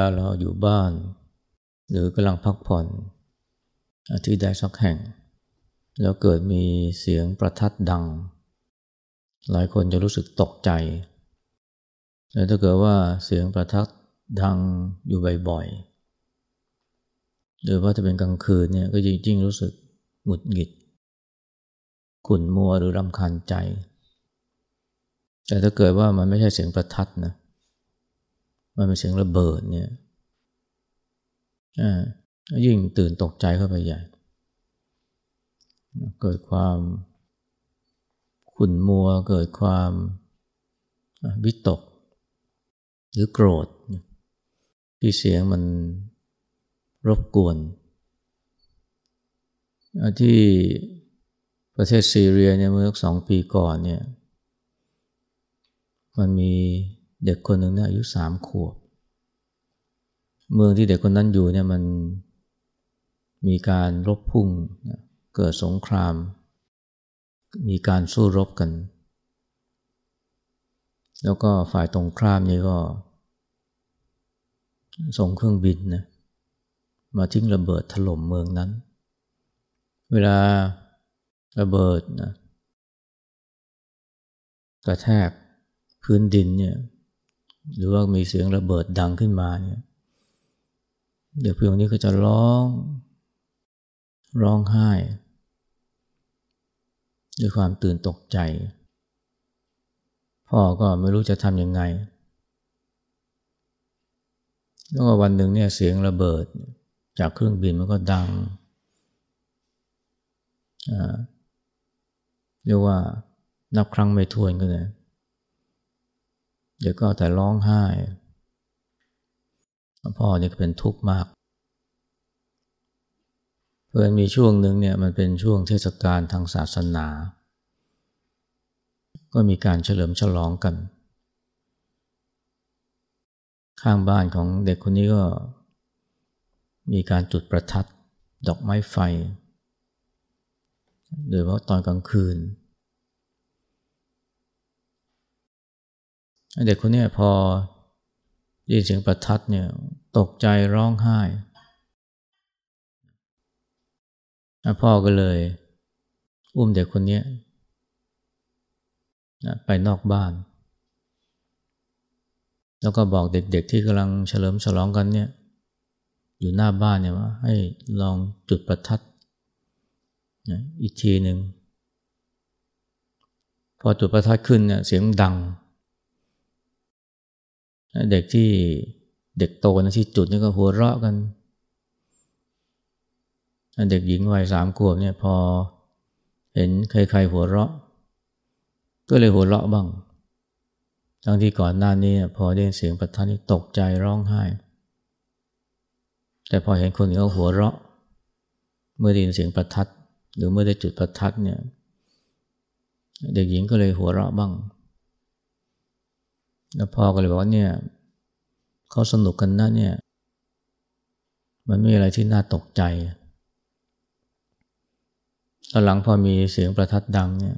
เวลาเราอยู่บ้าน หรือกำลังพักผ่อนที่ใดสักแห่ง แล้วเกิดมีเสียงประทัดดัง หลายคนจะรู้สึกตกใจแต่ถ้าเกิดว่าเสียงประทัดดังอยู่บ่อยๆหรือว่าจะเป็นกลางคืนเนี่ยก็จริงๆรู้สึกหงุดหงิดขุ่นมัวหรือรำคาญใจ แต่ถ้าเกิดว่ามันไม่ใช่เสียงประทัดนะ มันเป็นเสียงระเบิดเนี่ยยิ่งตื่นตกใจเข้าไปใหญ่ เกิดความขุ่นมัว เกิดความวิตก หรือโกรธ ที่เสียงมันรบกวน ที่ประเทศซีเรียเนี่ยเมื่อสองปีก่อนเนี่ย มันมี เด็กคนหนึ่งเนี่ยอายุสามขวบ เมืองที่เด็กคนนั้นอยู่เนี่ยมันมีการรบพุ่ง เกิดสงคราม มีการสู้รบกัน แล้วก็ฝ่ายตรงข้ามนี่ก็ ส่งเครื่องบินนะมาทิ้งระเบิดถล่มเมืองนั้น เวลาระเบิดนะกระแทกพื้นดินเนี่ย หรือว่ามีเสียงระเบิดดังขึ้นมาเนี่ยเด็กเพียงนี้ก็จะร้อง ร้องไห้ ด้วยความตื่นตกใจ พ่อก็ไม่รู้จะทำยังไง แล้ววันหนึ่งเนี่ยเสียงระเบิดจากเครื่องบินมันก็ดังเรียกว่านับครั้งไม่ถ้วนก็เลย เด็กก็แต่ร้องไห้ พ่อเนี่ยเป็นทุกข์มาก เพื่อนมีช่วงหนึ่งเนี่ยมันเป็นช่วงเทศกาลทางศาสนา ก็มีการเฉลิมฉลองกัน ข้างบ้านของเด็กคนนี้ก็มีการจุดประทัดดอกไม้ไฟ โดยเฉพาะตอนกลางคืน เด็กคนนี้พอได้ยินเสียงประทัดเนี่ยตกใจร้องไห้พ่อก็เลย อุ้มเด็กคนนี้ไปนอกบ้าน แล้วก็บอกเด็กๆที่กำลังเฉลิมฉลองกันเนี่ย อยู่หน้าบ้านเนี่ยว่าให้ลองจุดประทัดอีกทีหนึ่งพอจุดประทัดขึ้นเนี่ยเสียงดัง เด็กที่เด็กโตนะที่จุดนี่ก็หัวเราะกัน เด็กหญิงวัยสามขวบเนี่ยพอเห็นใครๆหัวเราะ ก็เลยหัวเราะบ้าง ทั้งที่ก่อนหน้านี้พอได้เสียงประทัดนี่ตกใจร้องไห้ แต่พอเห็นคนอื่นเขาหัวเราะ เมื่อได้ยินเสียงประทัด หรือเมื่อได้จุดประทัดเนี่ย เด็กหญิงก็เลยหัวเราะบ้าง แล้วพ่อก็เลยบอกว่าเนี่ยเขาสนุกกันนะเนี่ย มันไม่มีอะไรที่น่าตกใจตอนหลังพอมีเสียงประทัดดังเนี่ย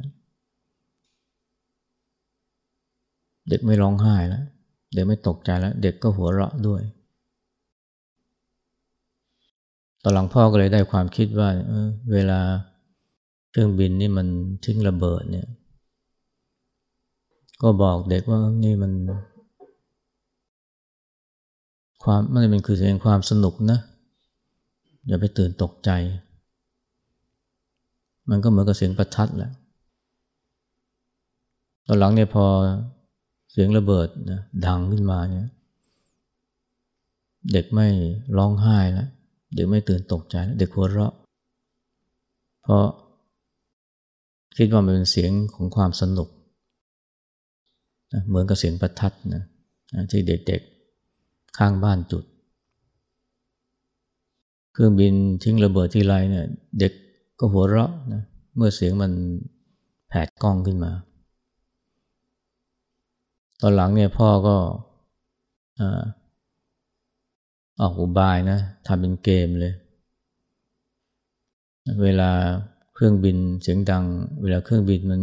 เด็กไม่ร้องไห้แล้ว เด็กไม่ตกใจแล้ว เด็กก็หัวเราะด้วยตอนหลังพ่อก็เลยได้ความคิดว่าเเวลาเครื่องบินนี่มันทิ้งระเบิดเนี่ย ก็บอกเด็กว่านี่มัน ความมันเป็นคือเสียงความสนุกนะ อย่าไปตื่นตกใจ มันก็เหมือนกับเสียงประทัดแหละตอนหลังเนี่ยพอเสียงระเบิดนะดังขึ้นมาเนี่ยเด็กไม่ร้องไห้แล้วเด็กไม่ตื่นตกใจแล้วเด็กหัวเราะ เพราะคิดว่ามันเป็นเสียงของความสนุก เหมือนกับเสียงประทัดนะที่เด็กๆข้างบ้านจุด เครื่องบินทิ้งระเบิดที่ไรเนี่ยเด็กก็หัวเราะนะเมื่อเสียงมันแผดกล้องขึ้นมา ตอนหลังเนี่ยพ่อก็ออกอุบายนะทำเป็นเกมเลย เวลาเครื่องบินเสียงดัง เวลาเครื่องบินมัน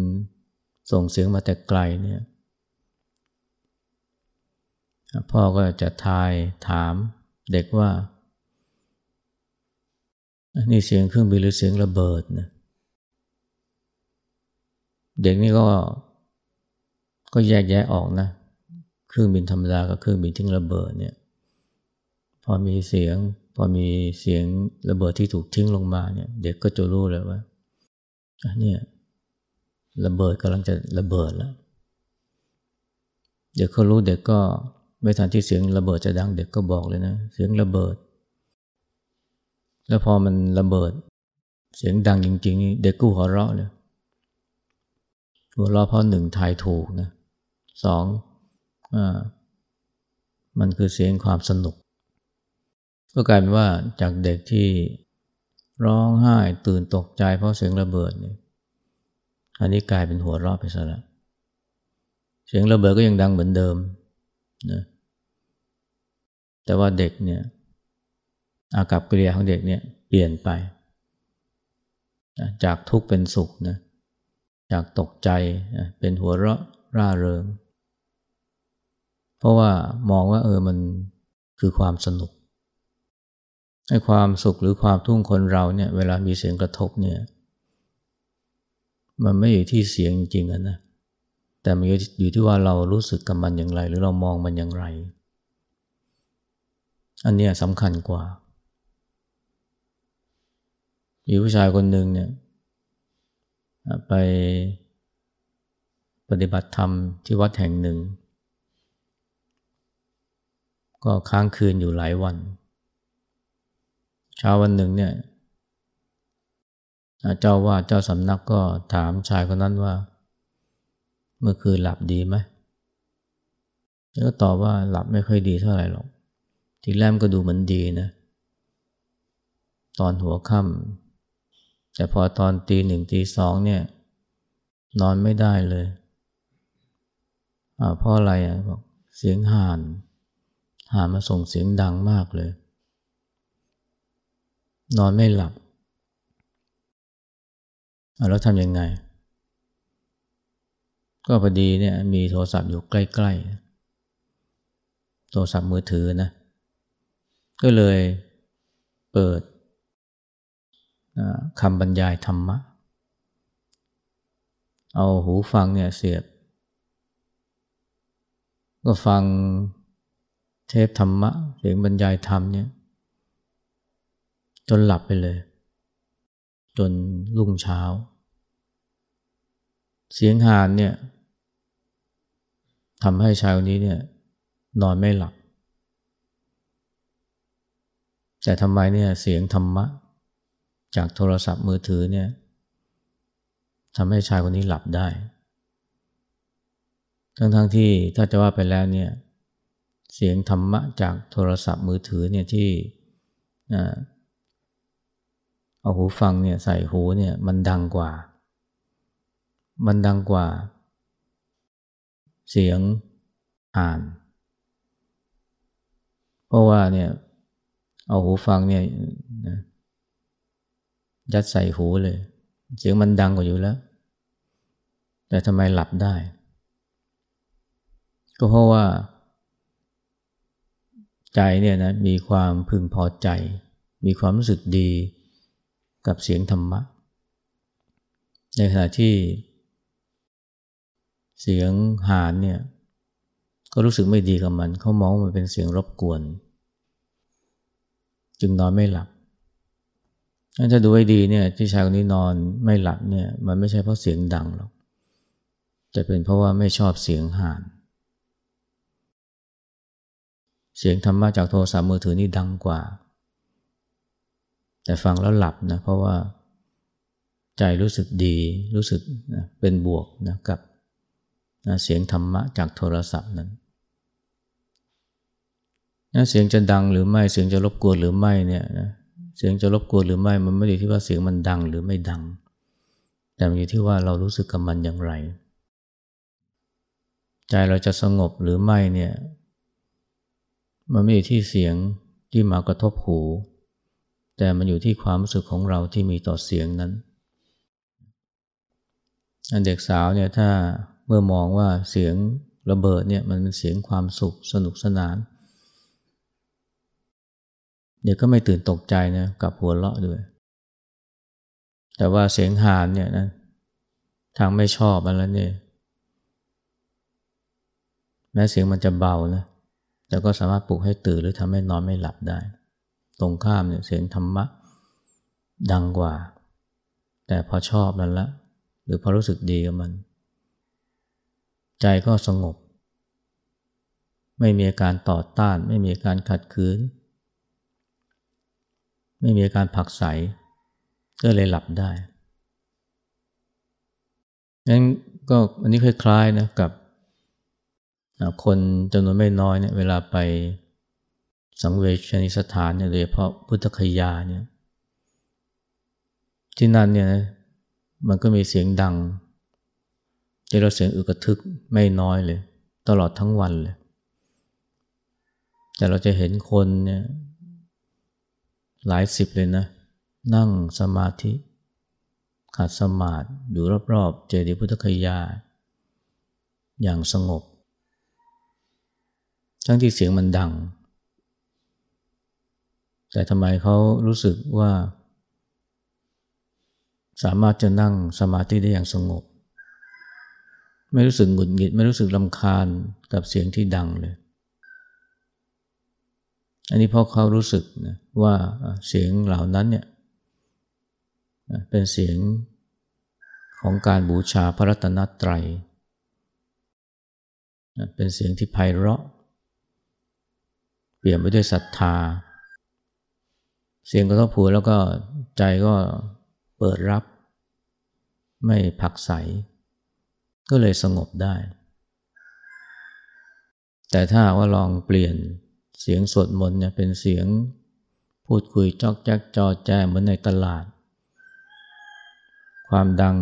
ส่งเสียงมาแต่ไกลเนี่ย พ่อก็จะทายถามเด็กว่า นี่เสียงเครื่องบินหรือเสียงระเบิดนะเด็กนี่ก็ก็แยกแยะออกนะ เครื่องบินธรรมดากับเครื่องบินทิ้งระเบิดเนี่ย พอมีเสียง พอมีเสียงระเบิดที่ถูกทิ้งลงมาเนี่ย เด็กก็จะรู้เลยว่าเนี่ยระเบิดกำลังจะระเบิดแล้ว เด็กเขารู้เด็กก็ ไม่ทันที่เสียงระเบิดจะดังเด็กก็บอกเลยนะ เสียงระเบิด แล้วพอมันระเบิด เสียงดังจริงๆ เด็กก็หัวเราะเลยหัวเราะเพราะหนึ่งทายถูกนะสองอมันคือเสียงความสนุก ก็กลายเป็นว่าจากเด็กที่ร้องไห้ตื่นตกใจเพราะเสียงระเบิดเนี่ยอันนี้กลายเป็นหัวเราะไปซะแล้วเสียงระเบิดก็ยังดังเหมือนเดิม นะแต่ว่าเด็กเนี่ยอากับกิริยาของเด็กเนี่ยเปลี่ยนไปจากทุกข์เป็นสุขนะจากตกใจเป็นหัวเราะร่าเริง เพราะว่ามองว่าเออมันคือความสนุกให้ความสุขหรือความทุ่งคนเราเนี่ยเวลามีเสียงกระทบเนี่ยมันไม่อยู่ที่เสียงจริงๆนะ แต่มันอยู่ที่ว่าเรารู้สึกกับมันอย่างไร หรือเรามองมันอย่างไร อันนี้สำคัญกว่า มีผู้ชายคนหนึ่งเนี่ยไปปฏิบัติธรรมที่วัดแห่งหนึ่ง ก็ค้างคืนอยู่หลายวัน เช้าวันหนึ่งเนี่ยเจ้าว่าเจ้าสำนักก็ถามชายคนนั้นว่า เมื่อคืนหลับดีไหมแล้วก็ตอบว่าหลับไม่ค่อยดีเท่าไหร่หรอก ทีแรกก็ดูเหมือนดีนะ ตอนหัวค่ำแต่พอตอนตีหนึ่งตีสองเนี่ย นอนไม่ได้เลยอ่าเพราะอะไรอะบอกเสียงห่าน ห่านมาส่งเสียงดังมากเลย นอนไม่หลับแล้วทำยังไง ก็พอดีเนี่ยมีโทรศัพท์อยู่ใกล้ๆ โทรศัพท์มือถือนะ ก็เลยเปิดคำบรรยายธรรมะ เอาหูฟังเนี่ยเสียบ ก็ฟังเทปธรรมะเสียงบรรยายธรรมเนี่ยจนหลับไปเลย จนรุ่งเช้า เสียงหานเนี่ยทำให้ชายคนนี้เนี่ยนอนไม่หลับ แต่ทำไมเนี่ยเสียงธรรมะ จากโทรศัพท์มือถือเนี่ยทำให้ชายคนนี้หลับได้ ทั้งๆทที่ถ้าจะว่าไปแล้วเนี่ยเสียงธรรมะจากโทรศัพท์มือถือเนี่ยที่เอาหูฟังเนี่ยใส่หูเนี่ยมันดังกว่า มันดังกว่า เสียงอ่าน เพราะว่าเนี่ย เอาหูฟังเนี่ยยัดใส่หูเลย เสียงมันดังกว่าอยู่แล้ว แต่ทำไมหลับได้ ก็เพราะว่า ใจเนี่ยนะมีความพึงพอใจ มีความรู้สึกดีกับเสียงธรรมะ ในขณะที่ เสียงหานเนี่ยก็รู้สึกไม่ดีกับมัน เขามองมันเป็นเสียงรบกวน จึงนอนไม่หลับถ้าดูให้ดีเนี่ยที่ชายคนนี้นอนไม่หลับเนี่ยมันไม่ใช่เพราะเสียงดังหรอกจะเป็นเพราะว่าไม่ชอบเสียงหาน เสียงธรรมะจากโทรศัพท์มือถือนี่ดังกว่า แต่ฟังแล้วหลับนะเพราะว่าใจรู้สึกดีรู้สึกนะเป็นบวกนะกับ นะเสียงธรรมะจากโทรศัพท์นั้นนะเสียงจะดังหรือไม่เสียงจะรบกวนหรือไม่เนี่ยนะเสียงจะรบกวนหรือไม่มันไม่ได้ที่ว่าเสียงมันดังหรือไม่ดัง แต่มันอยู่ที่ว่าเรารู้สึกกับมันอย่างไร ใจเราจะสงบหรือไม่เนี่ยมันไม่อยู่ที่เสียงที่มากระทบหู แต่มันอยู่ที่ความรู้สึกของเราที่มีต่อเสียงนั้นเด็กสาวเนี่ยถ้า เมื่อมองว่าเสียงระเบิดเนี่ยมันเป็นเสียงความสุขสนุกสนาน เดี๋ยวก็ไม่ตื่นตกใจนะกับหัวเราะด้วย แต่ว่าเสียงหานเนี่ยนะทางไม่ชอบมันแล้วเนี่ยแม้เสียงมันจะเบานะแต่ก็สามารถปลุกให้ตื่นหรือทำให้นอนไม่หลับได้ ตรงข้ามเนี่ยเสียงธรรมะดังกว่า แต่พอชอบมันละ หรือพอรู้สึกดีกับมัน ใจก็สงบ ไม่มีอาการต่อต้าน ไม่มีอาการขัดขืน ไม่มีอาการผักใสก็เลยหลับได้งั้นก็อันนี้คล้ายๆนะกับคนจำนวนไม่น้อยเนี่ยเวลาไปสังเวชนิสถานเนี่ยโดยเฉพาะพุทธคยาเนี่ยที่นั่นเนี่ยมันก็มีเสียงดัง จะเราเสียงอึกระทึกไม่น้อยเลย ตลอดทั้งวันเลย แต่เราจะเห็นคนเนี่ยหลายสิบเลยนะ นั่งสมาธิขัดสมาธิอยู่รอบๆ เจดีย์พุทธคยา อย่างสงบ ทั้งที่เสียงมันดัง แต่ทำไมเขารู้สึกว่า สามารถจะนั่งสมาธิได้อย่างสงบ ไม่รู้สึกหงุดหงิด ไม่รู้สึกลำคาญกับเสียงที่ดังเลย อันนี้เพราะเขารู้สึกนะว่าเสียงเหล่านั้นเนี่ยเป็นเสียงของการบูชาพระรัตนตรัย เป็นเสียงที่ไพเราะ เปลี่ยนไปด้วยศรัทธา เสียงกระทบหูแล้วก็ใจก็เปิดรับ ไม่ผักใส ก็เลยสงบได้ แต่ถ้าว่าลองเปลี่ยนเสียงสวดมนต์เนี่ยเป็นเสียงพูดคุยจอกแจ๊กจอแจเหมือนในตลาด ความดัง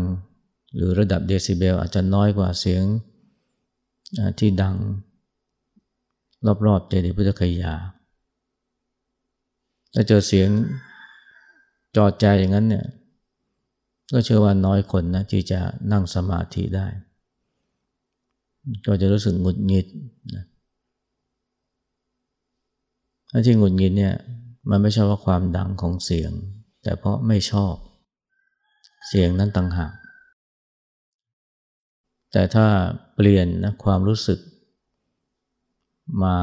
หรือระดับเดซิเบลอาจจะน้อยกว่าเสียงที่ดัง รอบๆเจดีย์พุทธคยาถ้าเจอเสียงจอใจอย่างนั้นเนี่ยก็เชื่อว่าน้อยคนนะที่จะนั่งสมาธิได้ ก็จะรู้สึกหงุดหงิดนะที่หงุดหงิดเนี่ยมันไม่ใช่ว่าความดังของเสียง แต่เพราะไม่ชอบ เสียงนั้นต่างหาก แต่ถ้าเปลี่ยนนะความรู้สึก มา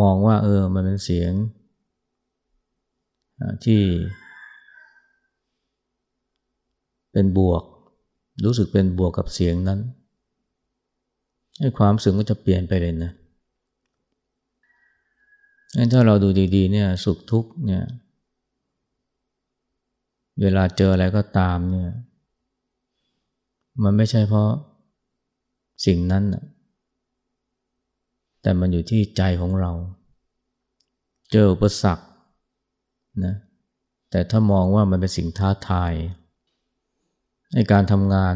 มองว่าเออมันเป็นเสียง ที่ เป็นบวก รู้สึกเป็นบวกกับเสียงนั้น ความสึกก็จะเปลี่ยนไปเลยนะงั้นถ้าเราดูดีๆเนี่ยสุขทุกข์เนี่ย เวลาเจออะไรก็ตามเนี่ย มันไม่ใช่เพราะสิ่งนั้นแต่มันอยู่ที่ใจของเรา เจออุปสรรคนะแต่ถ้ามองว่ามันเป็นสิ่งท้าทายในการทำงาน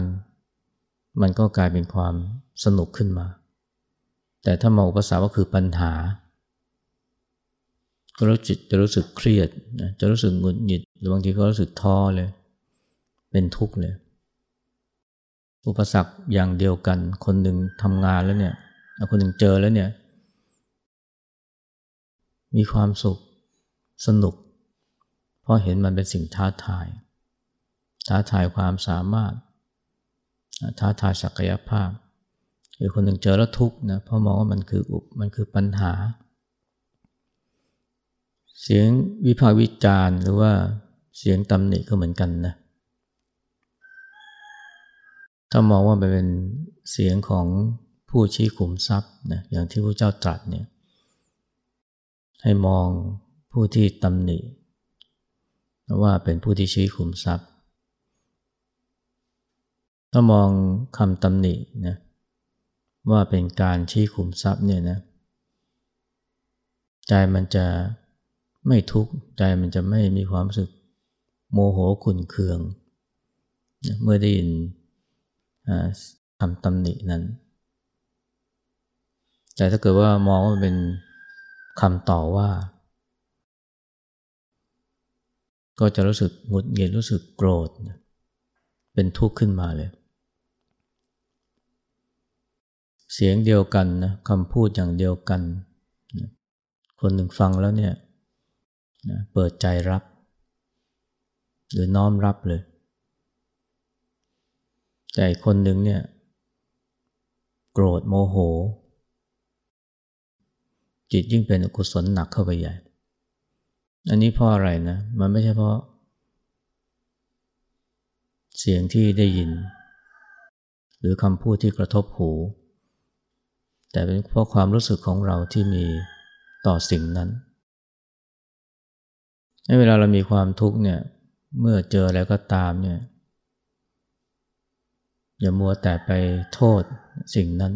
มันก็กลายเป็นความสนุกขึ้นมา แต่ถ้ามองอุปสรรคก็คือปัญหาก็รู้จิตจะรู้สึกเครียด จะรู้สึกหงุดหงิดหรือบางทีก็รู้สึกท้อเลย เป็นทุกข์เลย อุปสรรคอย่างเดียวกัน คนหนึ่งทำงานแล้วเนี่ยคนหนึ่งเจอแล้วเนี่ย มีความสุขสนุก เพราะเห็นมันเป็นสิ่งท้าทาย ท้าทายความสามารถ ท้าทายศักยภาพอีกคนหนึ่งเจอแล้วทุกข์นะเพราะมองว่ามันคืออุปมันคือปัญหา เสียงวิพากษ์วิจารณ์หรือว่าเสียงตำหนิก็เหมือนกันนะถ้ามองว่าไปเป็นเสียงของผู้ชี้ขุมทรัพย์นะอย่างที่พระเจ้าตรัสเนี่ยให้มองผู้ที่ตำหนิว่าเป็นผู้ที่ชี้ขุมทรัพย์ ถ้ามองคำตำหนินะว่าเป็นการชี้ขุมทรัพย์เนี่ยนะใจมันจะไม่ทุกข์ใจมันจะไม่มีความรู้สึกโมโหขุนเคือง เมื่อได้ยินคำตำหนินั้น แต่ถ้าเกิดว่ามองว่าเป็นคำต่อว่า ก็จะรู้สึกหงุดหงิดรู้สึกโกรธ เป็นทุกข์ขึ้นมาเลย เสียงเดียวกันนะคำพูดอย่างเดียวกันคนหนึ่งฟังแล้วเนี่ยเปิดใจรับ หรือน้อมรับเลย แต่คนหนึ่งเนี่ย โกรธโมโห จิตยิ่งเป็นอกุศลหนักเข้าไปใหญ่ อันนี้เพราะอะไรนะ มันไม่ใช่เพราะ เสียงที่ได้ยิน หรือคำพูดที่กระทบหู แต่เป็นเพราะความรู้สึกของเราที่มีต่อสิ่งนั้นเวลาเรามีความทุกข์เนี่ย เมื่อเจออะไรก็ตามเนี่ย อย่ามัวแต่ไปโทษสิ่งนั้น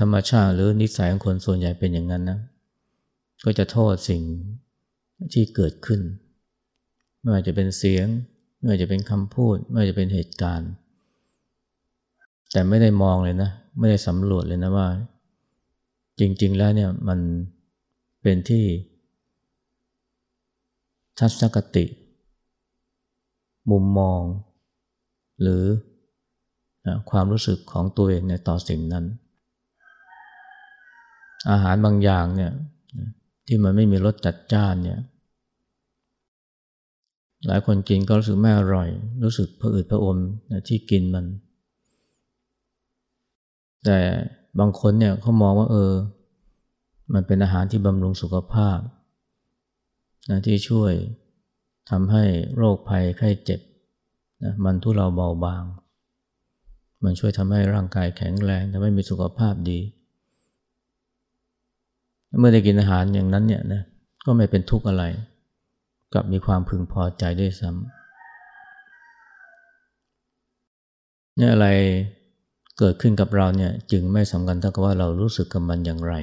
ธรรมชาติหรือนิสัยของคนส่วนใหญ่เป็นอย่างนั้นนะ ก็จะโทษสิ่งที่เกิดขึ้น ไม่ว่าจะเป็นเสียง ไม่ว่าจะเป็นคำพูด ไม่ว่าจะเป็นเหตุการณ์ แต่ไม่ได้มองเลยนะ ไม่ได้สำรวจเลยนะว่า จริง ๆ แล้วเนี่ยมันเป็นที่ ทัศนคติ มุมมอง หรือความรู้สึกของตัวเองในต่อสิ่งนั้น อาหารบางอย่างเนี่ยที่มันไม่มีรสจัดจ้านเนี่ย หลายคนกินก็รู้สึกไม่อร่อย รู้สึกผะอืดผะอมที่กินมัน แต่บางคนเนี่ยเขามองว่าเออ มันเป็นอาหารที่บำรุงสุขภาพนะที่ช่วยทำให้โรคภัยไข้เจ็บนะมันทุเราเบาบาง มันช่วยทำให้ร่างกายแข็งแรงทำให้มีสุขภาพดี เมื่อได้กินอาหารอย่างนั้นเนี่ยนะก็ไม่เป็นทุกข์อะไรกับมีความพึงพอใจด้วยซ้ำเนี่ยอะไร เกิดขึ้นกับเราเนี่ยจึงไม่สำคัญเท่ากับว่าเรารู้สึกกับมันอย่างไร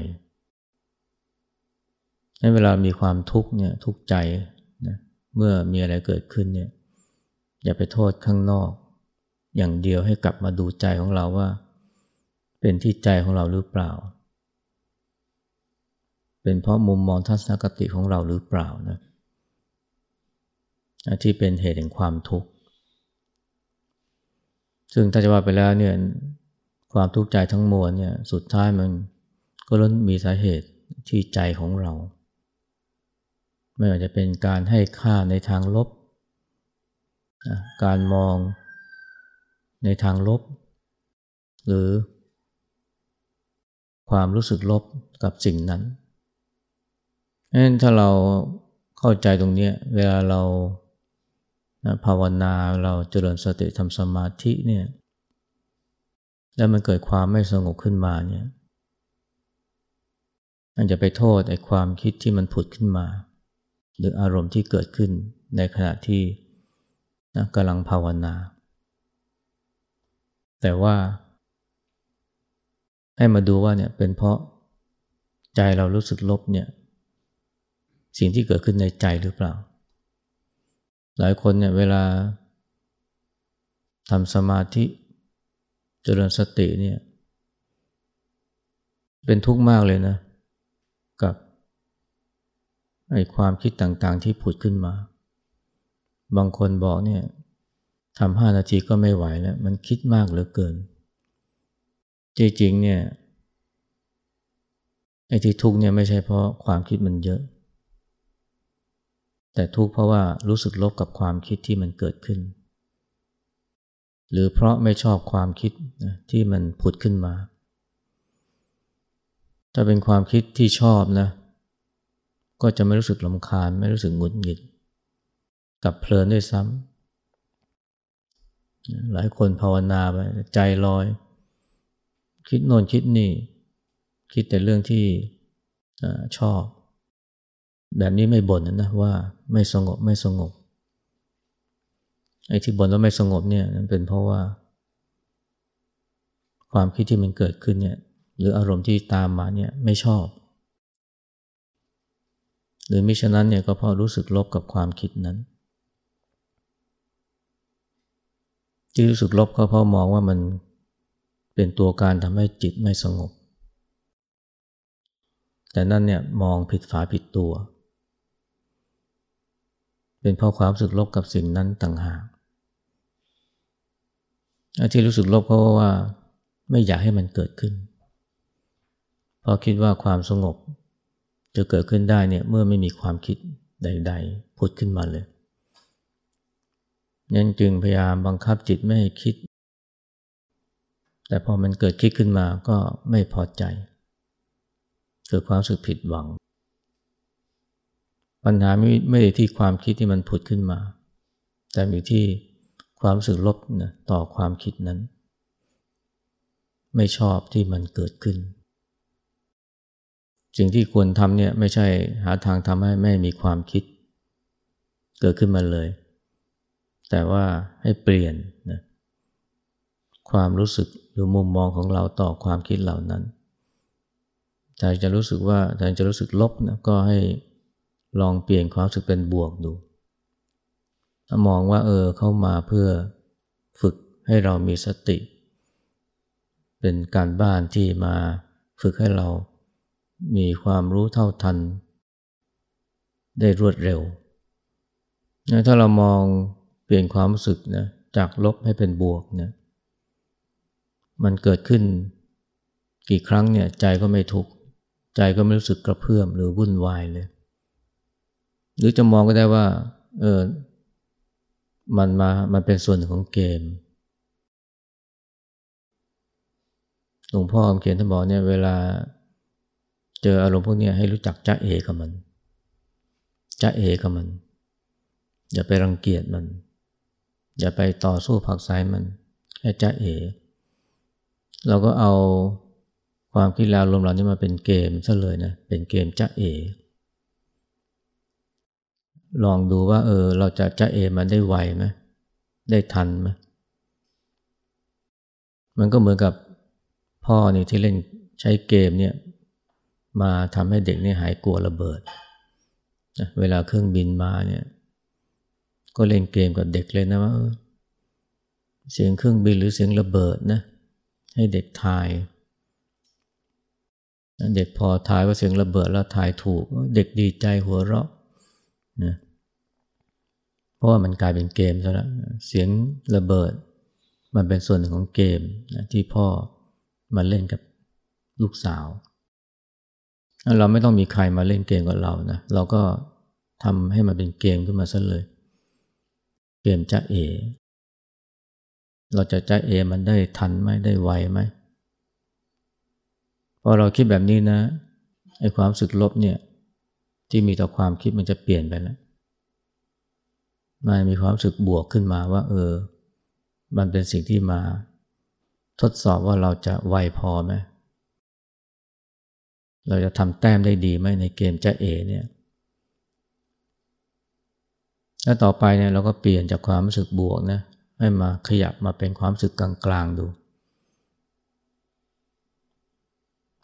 ในเวลามีความทุกข์เนี่ยทุกข์ใจนะเมื่อมีอะไรเกิดขึ้นเนี่ยอย่าไปโทษข้างนอก อย่างเดียวให้กลับมาดูใจของเราว่า เป็นที่ใจของเราหรือเปล่า เป็นเพราะมุมมองทัศนคติของเราหรือเปล่านะที่เป็นเหตุแห่งความทุกข์ซึ่งถ้าจะว่าไปแล้วเนี่ย ความทุกข์ใจทั้งมวลเนี่ยสุดท้ายมันก็ล้นมีสาเหตุที่ใจของเรา ไม่ว่าจะเป็นการให้ค่าในทางลบ การมองในทางลบ หรือ ความรู้สึกลบกับสิ่งนั้นนั้นถ้าเราเข้าใจตรงนี้เวลาเราภาวนาเราเจริญสติทำสมาธิเนี่ย แล้วมันเกิดความไม่สงบขึ้นมาเนี่ยมันจะไปโทษไอ้ความคิดที่มันผุดขึ้นมา หรืออารมณ์ที่เกิดขึ้นในขณะที่นะกำลังภาวนา แต่ว่าให้มาดูว่าเนี่ยเป็นเพราะใจเรารู้สึกลบเนี่ยสิ่งที่เกิดขึ้นในใจหรือเปล่า หลายคนเนี่ยเวลาทำสมาธิ เจริญสติเนี่ยเป็นทุกข์มากเลยนะ กับไอ้ความคิดต่างๆที่ผุดขึ้นมา บางคนบอกเนี่ยทำห้านาทีก็ไม่ไหวแล้ว มันคิดมากเหลือเกิน จริงๆเนี่ยไอ้ที่ทุกเนี่ยไม่ใช่เพราะความคิดมันเยอะ แต่ทุกเพราะว่ารู้สึกลบกับความคิดที่มันเกิดขึ้น หรือเพราะไม่ชอบความคิดที่มันผุดขึ้นมา ถ้าเป็นความคิดที่ชอบนะ ก็จะไม่รู้สึกลำคาญ ไม่รู้สึกหงุดหงิด กับเพลินด้วยซ้ำหลายคนภาวนาไปใจลอย คิดโน่นคิดนี่ คิดแต่เรื่องที่ชอบ แบบนี้ไม่บ่นนะว่าไม่สงบไม่สงบ ไอ้ที่บ่นว่าไม่สงบเนี่ยนั่นเป็นเพราะว่า ความคิดที่มันเกิดขึ้นเนี่ยหรืออารมณ์ที่ตามมาเนี่ยไม่ชอบ หรือมิฉะนั้นเนี่ยก็เพราะรู้สึกลบกับความคิดนั้นที่รู้สึกลบก็เพราะมองว่ามันเป็นตัวการทำให้จิตไม่สงบ แต่นั่นเนี่ยมองผิดฝาผิดตัว เป็นเพราะความรู้สึกลบกับสิ่งนั้นต่างหาก ที่รู้สึกลบเพราะว่าไม่อยากให้มันเกิดขึ้น เพราะคิดว่าความสงบจะเกิดขึ้นได้เนี่ยเมื่อไม่มีความคิดใด ๆ พุดขึ้นมาเลยนั้นจึงพยายามบังคับจิตไม่ให้คิด แต่พอมันเกิดคิดขึ้นมาก็ไม่พอใจ เกิดความสึกผิดหวัง ปัญหาไม่ไม่ได้ที่ความคิดที่มันผุดขึ้นมา แต่อยู่ที่ ความรู้สึกลบนะต่อความคิดนั้น ไม่ชอบที่มันเกิดขึ้น สิ่งที่ควรทำเนี่ยไม่ใช่หาทางทำให้ไม่มีความคิด เกิดขึ้นมาเลย แต่ว่าให้เปลี่ยนนะความรู้สึกหรือมุมมองของเราต่อความคิดเหล่านั้นแต่จะรู้สึกว่าแต่จะรู้สึกลบนะก็ให้ลองเปลี่ยนความรู้สึกเป็นบวกดู มองว่าเออเข้ามาเพื่อฝึกให้เรามีสติ เป็นการบ้านที่มาฝึกให้เรามีความรู้เท่าทัน ได้รวดเร็วถ้าเรามองเปลี่ยนความรู้สึกนะจากลบให้เป็นบวกเนี่ยมันเกิดขึ้นกี่ครั้งเนี่ยใจก็ไม่ทุกข์ใจก็ไม่รู้สึกกระเพื่อมหรือวุ่นวายเลย หรือจะมองก็ได้ว่าเออ มันมา มันเป็นส่วนหนึ่งของเกม หลวงพ่อคำเขียนท่านบอกเนี่ยเวลาเจออารมณ์พวกนี้ให้รู้จักจ้าเอกับมันจ้าเอกับมัน อย่าไปรังเกียจมัน อย่าไปต่อสู้ผักไสมัน ให้จ้าเอ เราก็เอาความคิดแล้วลมเหล่านี้มาเป็นเกมซะเลยนะ เป็นเกมจ้าเอ ลองดูว่าเออเราจะจ้าเอมันได้ไวไหมได้ทันไหมมันก็เหมือนกับพ่อนี่ที่เล่นใช้เกมเนี่ยมาทำให้เด็กนี่หายกลัวระเบิดนะเวลาเครื่องบินมาเนี่ยก็เล่นเกมกับเด็กเลยนะว่าเสียงเครื่องบินหรือเสียงระเบิดนะให้เด็กทาย เด็กพอทายว่าเสียงระเบิดแล้วทายถูก เด็กดีใจหัวเราะนะเราะว่ามันกลายเป็นเกมซะแล้วเสียงระเบิด มันเป็นส่วนหนึ่งของเกมนะที่พ่อมาเล่นกับลูกสาว เราไม่ต้องมีใครมาเล่นเกมกับเรานะเราก็ทำให้มันเป็นเกมขึ้นมาซะเลย เกมจะเอ เราจะจะเอมันได้ทันไหมได้ไวไหมพอเราคิดแบบนี้นะไอ้ความสึกลบเนี่ยที่มีต่อความคิดมันจะเปลี่ยนไปแล้ว มันมีความสึกบวกขึ้นมาว่า เออ มันเป็นสิ่งที่มา ทดสอบว่าเราจะไวพอไหมเราจะทำแต้มได้ดีไหมในเกมจะเอเนี่ยแล้วต่อไปเนี่ยเราก็เปลี่ยนจากความรู้สึกบวกนะให้มาขยับมาเป็นความรู้สึกกลางๆดู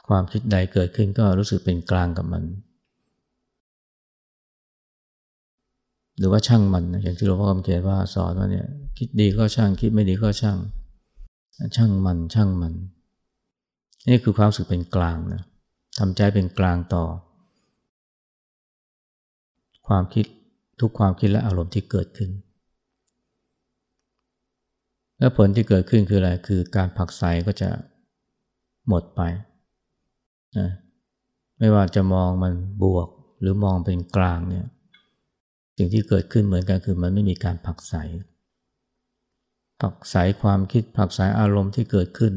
ความคิดใดเกิดขึ้นก็รู้สึกเป็นกลางกับมัน หรือว่าช่างมันอย่างที่หลวงพ่อคำเขียนว่าสอนว่าเนี่ยคิดดีก็ช่างคิดไม่ดีก็ช่าง ช่างมันช่างมัน นี่คือความสึกเป็นกลางนะทำใจเป็นกลางต่อ ความคิดทุกความคิดและอารมณ์ที่เกิดขึ้น และผลที่เกิดขึ้นคืออะไร คือการผักใสก็จะหมดไปนะไม่ว่าจะมองมันบวกหรือมองเป็นกลางเนี่ย สิ่งที่เกิดขึ้นเหมือนกันคือมันไม่มีการผักใสผักใสความคิดผักใสอารมณ์ที่เกิดขึ้น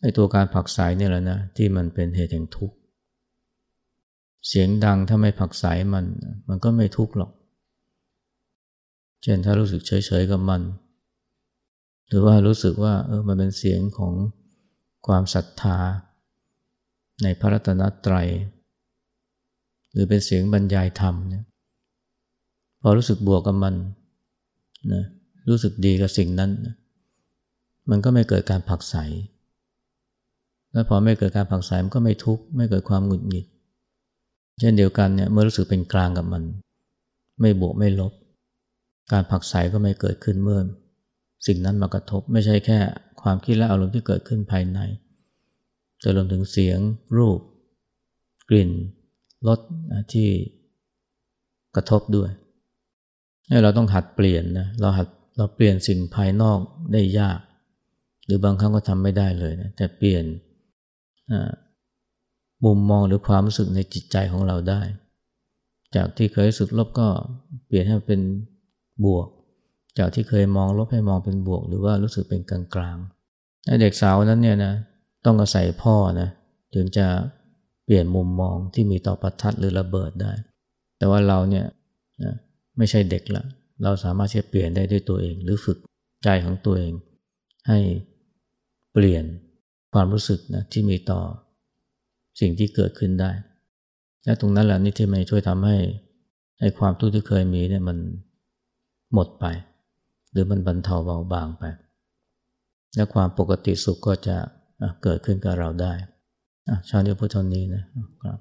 ไอ้ตัวการผักสายเนี่ยแหละนะที่มันเป็นเหตุแห่งทุกข์เสียงดังถ้าไม่ผักสายมัน มันก็ไม่ทุกข์หรอก เช่นถ้ารู้สึกเฉยๆกับมัน หรือว่ารู้สึกว่าเออมันเป็นเสียงของความศรัทธา ในพระรัตนตรัย หรือเป็นเสียงบรรยายธรรมเนี่ย พอรู้สึกบวกกับมันนะรู้สึกดีกับสิ่งนั้น มันก็ไม่เกิดการผักใส แล้วพอไม่เกิดการผักใสมันก็ไม่ทุกข์ไม่เกิดความหงุดหงิด เช่นเดียวกันเนี่ยเมื่อรู้สึกเป็นกลางกับมัน ไม่บวกไม่ลบ การผักใสก็ไม่เกิดขึ้นเมื่อ สิ่งนั้นมากระทบไม่ใช่แค่ความคิดและอารมณ์ที่เกิดขึ้นภายในแต่รวมถึงเสียง รูป กลิ่นรสที่กระทบด้วย เราต้องหัดเปลี่ยนนะเราหัดเราเปลี่ยนสิ่งภายนอกได้ยาก หรือบางครั้งก็ทำไม่ได้เลยนะแต่เปลี่ยนมุมมองหรือความรู้สึกในจิตใจของเราได้ จากที่เคยรู้สึกลบก็เปลี่ยนให้เป็นบวก จากที่เคยมองลบให้มองเป็นบวก หรือว่ารู้สึกเป็นกลางกลางเด็กสาวนั้นเนี่ยนะต้องอาศัยพ่อนะถึงจะเปลี่ยนมุมมองที่มีต่อประทัดหรือระเบิดได้ แต่ว่าเราเนี่ยนะ ไม่ใช่เด็กละเราสามารถที่จะเปลี่ยนได้ด้วยตัวเอง หรือฝึกใจของตัวเอง ให้เปลี่ยนความรู้สึกนะที่มีต่อสิ่งที่เกิดขึ้นได้ และตรงนั้นแหละนี่ที่มันช่วยทำให้ให้ความทุกข์ที่เคยมีเนี่ยมันหมดไป หรือมันบรรเทาเบาบางไป และความปกติสุขก็จะเกิดขึ้นกับเราได้ชาเดียวพุทธนี้นะครับ